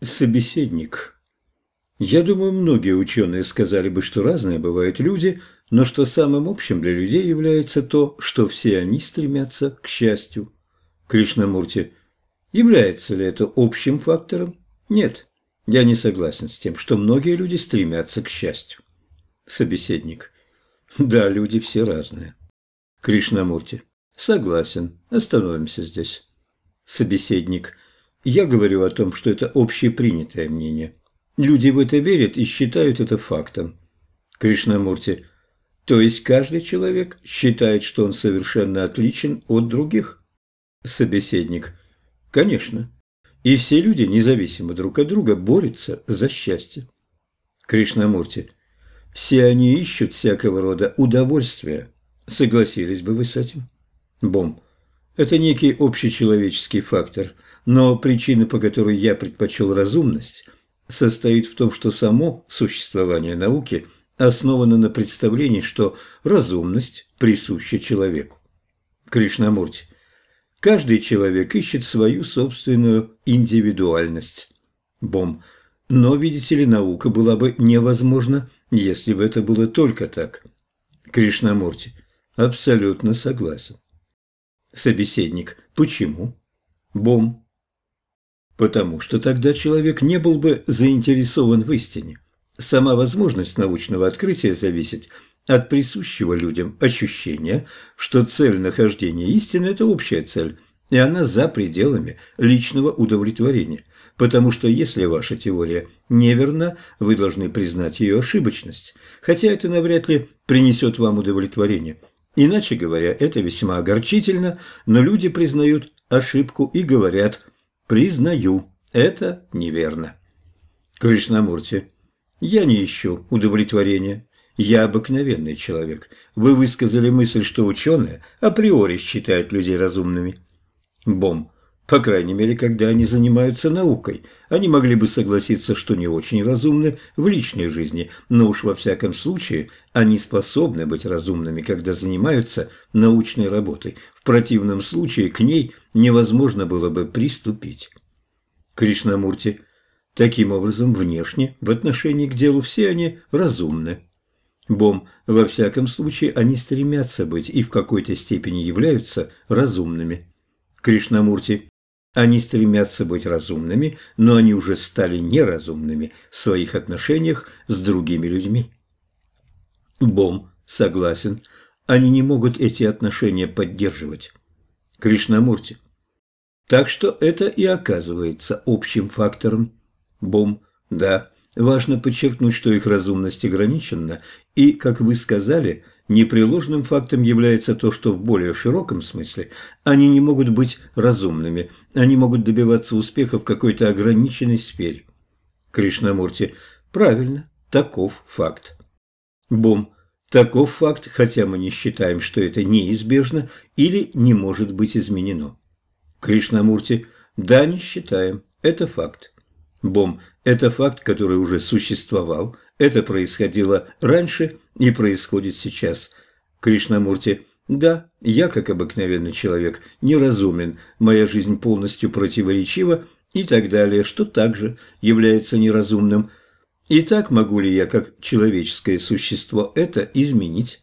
Собеседник. Я думаю, многие ученые сказали бы, что разные бывают люди, но что самым общим для людей является то, что все они стремятся к счастью. Кришнамурти. Является ли это общим фактором? Нет, я не согласен с тем, что многие люди стремятся к счастью. Собеседник. Да, люди все разные. Кришнамурти. Согласен. Остановимся здесь. Собеседник. Я говорю о том, что это общепринятое мнение. Люди в это верят и считают это фактом. Кришнамурти. То есть каждый человек считает, что он совершенно отличен от других? Собеседник. Конечно. И все люди, независимо друг от друга, борются за счастье. Кришнамурти. Все они ищут всякого рода удовольствия. Согласились бы вы с этим? Бом. Это некий общечеловеческий фактор, но причина, по которой я предпочел разумность, состоит в том, что само существование науки основано на представлении, что разумность присуща человеку. Кришнамурти. Каждый человек ищет свою собственную индивидуальность. Бом. Но, видите ли, наука была бы невозможна, если бы это было только так. Кришнамурти. Абсолютно согласен. Собеседник. Почему? Бом. Потому что тогда человек не был бы заинтересован в истине. Сама возможность научного открытия зависит от присущего людям ощущения, что цель нахождения истины – это общая цель, и она за пределами личного удовлетворения. Потому что если ваша теория неверна, вы должны признать ее ошибочность, хотя это навряд ли принесет вам удовлетворение – Иначе говоря, это весьма огорчительно, но люди признают ошибку и говорят «признаю, это неверно». Кришнамурти, я не ищу удовлетворения. Я обыкновенный человек. Вы высказали мысль, что ученые априори считают людей разумными. Бом. По крайней мере, когда они занимаются наукой. Они могли бы согласиться, что не очень разумны в личной жизни, но уж во всяком случае они способны быть разумными, когда занимаются научной работой. В противном случае к ней невозможно было бы приступить. Кришнамурти. Таким образом, внешне, в отношении к делу, все они разумны. Бом, во всяком случае, они стремятся быть и в какой-то степени являются разумными. Кришнамурти. Они стремятся быть разумными, но они уже стали неразумными в своих отношениях с другими людьми. Бом согласен. Они не могут эти отношения поддерживать. Кришнамурти. Так что это и оказывается общим фактором. Бом. Да, важно подчеркнуть, что их разумность ограничена, и, как вы сказали, – Непреложным фактом является то, что в более широком смысле они не могут быть разумными, они могут добиваться успеха в какой-то ограниченной сфере. Кришнамурти, правильно, таков факт. Бом, таков факт, хотя мы не считаем, что это неизбежно или не может быть изменено. Кришнамурти, да, не считаем, это факт. Бом, это факт, который уже существовал, это происходило раньше и происходит сейчас. Кришнамурти, да, я, как обыкновенный человек, неразумен, моя жизнь полностью противоречива и так далее, что также является неразумным. Итак, могу ли я, как человеческое существо, это изменить?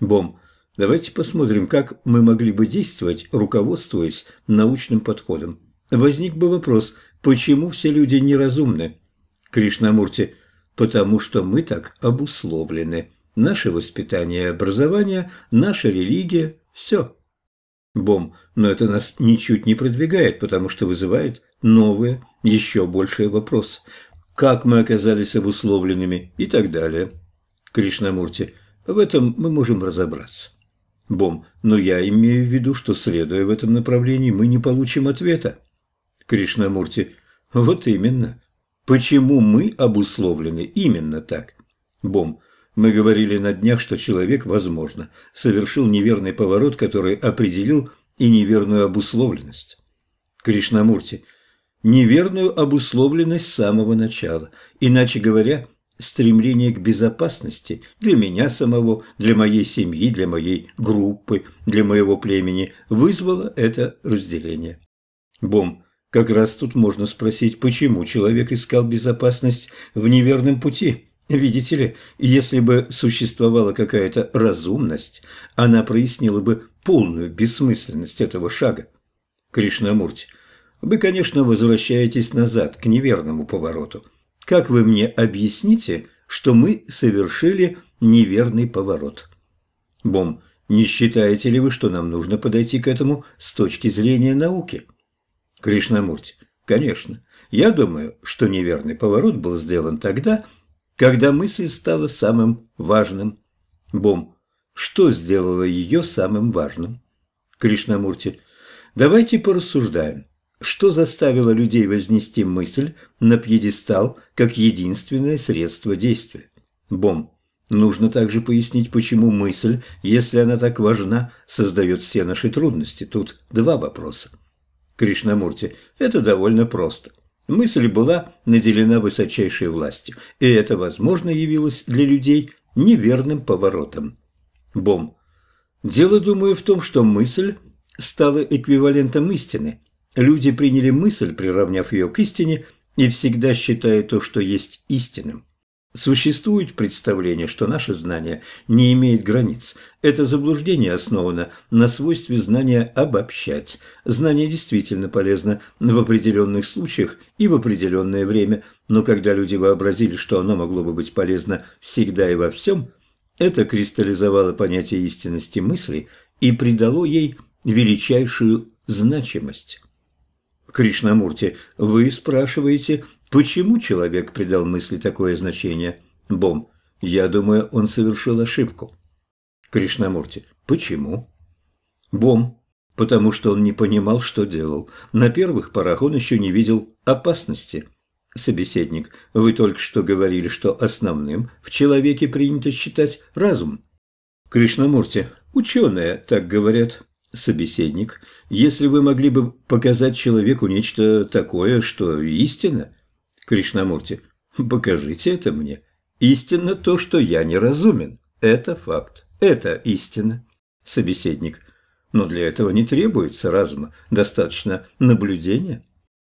Бом, давайте посмотрим, как мы могли бы действовать, руководствуясь научным подходом. Возник бы вопрос, почему все люди неразумны? Кришнамурти – потому что мы так обусловлены. Наше воспитание и образование, наша религия – все. Бом, но это нас ничуть не продвигает, потому что вызывает новые, еще большие вопросы. Как мы оказались обусловленными и так далее. Кришнамурти, в этом мы можем разобраться. Бом, но я имею в виду, что, следуя в этом направлении, мы не получим ответа. Кришнамурти, вот именно. Почему мы обусловлены именно так? Бом, мы говорили на днях, что человек, возможно, совершил неверный поворот, который определил и неверную обусловленность. Кришнамурти, неверную обусловленность с самого начала. Иначе говоря, стремление к безопасности для меня самого, для моей семьи, для моей группы, для моего племени вызвало это разделение. Бом, Как раз тут можно спросить, почему человек искал безопасность в неверном пути. Видите ли, если бы существовала какая-то разумность, она прояснила бы полную бессмысленность этого шага. Кришнамурти, вы, конечно, возвращаетесь назад, к неверному повороту. Как вы мне объясните, что мы совершили неверный поворот? Бом, не считаете ли вы, что нам нужно подойти к этому с точки зрения науки? Кришнамурти, конечно. Я думаю, что неверный поворот был сделан тогда, когда мысль стала самым важным. Бом, что сделало ее самым важным? Кришнамурти, давайте порассуждаем. Что заставило людей вознести мысль на пьедестал как единственное средство действия? Бом, нужно также пояснить, почему мысль, если она так важна, создает все наши трудности. Тут два вопроса. Кришнамурти, это довольно просто. Мысль была наделена высочайшей властью, и это, возможно, явилось для людей неверным поворотом. Бом. Дело, думаю, в том, что мысль стала эквивалентом истины. Люди приняли мысль, приравняв ее к истине, и всегда считают то, что есть истинным. Существует представление, что наше знание не имеет границ. Это заблуждение основано на свойстве знания обобщать. Знание действительно полезно в определенных случаях и в определенное время, но когда люди вообразили, что оно могло бы быть полезно всегда и во всем, это кристаллизовало понятие истинности мысли и придало ей величайшую значимость. Кришнамурти, вы спрашиваете, почему человек придал мысли такое значение? Бом, я думаю, он совершил ошибку. Кришнамурти, почему? Бом, потому что он не понимал, что делал. На первых порах он еще не видел опасности. Собеседник, вы только что говорили, что основным в человеке принято считать разум. Кришнамурти, ученые так говорят. Собеседник, если вы могли бы показать человеку нечто такое, что истина? Кришнамурти, покажите это мне. Истинно то, что я неразумен. Это факт. Это истина. Собеседник, но для этого не требуется разума, достаточно наблюдения.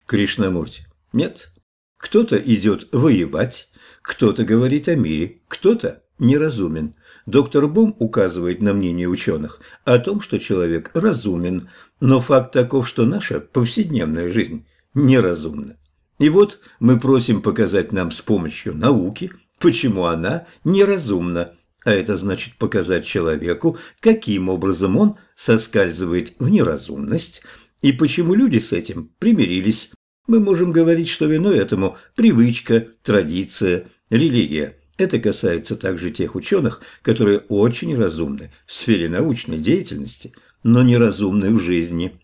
Кришнамурти, нет. Кто-то идет воевать, кто-то говорит о мире, кто-то неразумен. Доктор Бум указывает на мнение ученых о том, что человек разумен, но факт таков, что наша повседневная жизнь неразумна. И вот мы просим показать нам с помощью науки, почему она неразумна, а это значит показать человеку, каким образом он соскальзывает в неразумность, и почему люди с этим примирились. Мы можем говорить, что виной этому привычка, традиция, религия – это касается также тех ученых, которые очень разумны в сфере научной деятельности, но неразумны в жизни.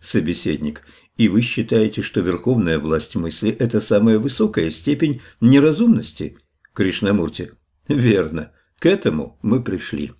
Собеседник. И вы считаете, что верховная власть мысли – это самая высокая степень неразумности? Кришнамурти. Верно. К этому мы пришли.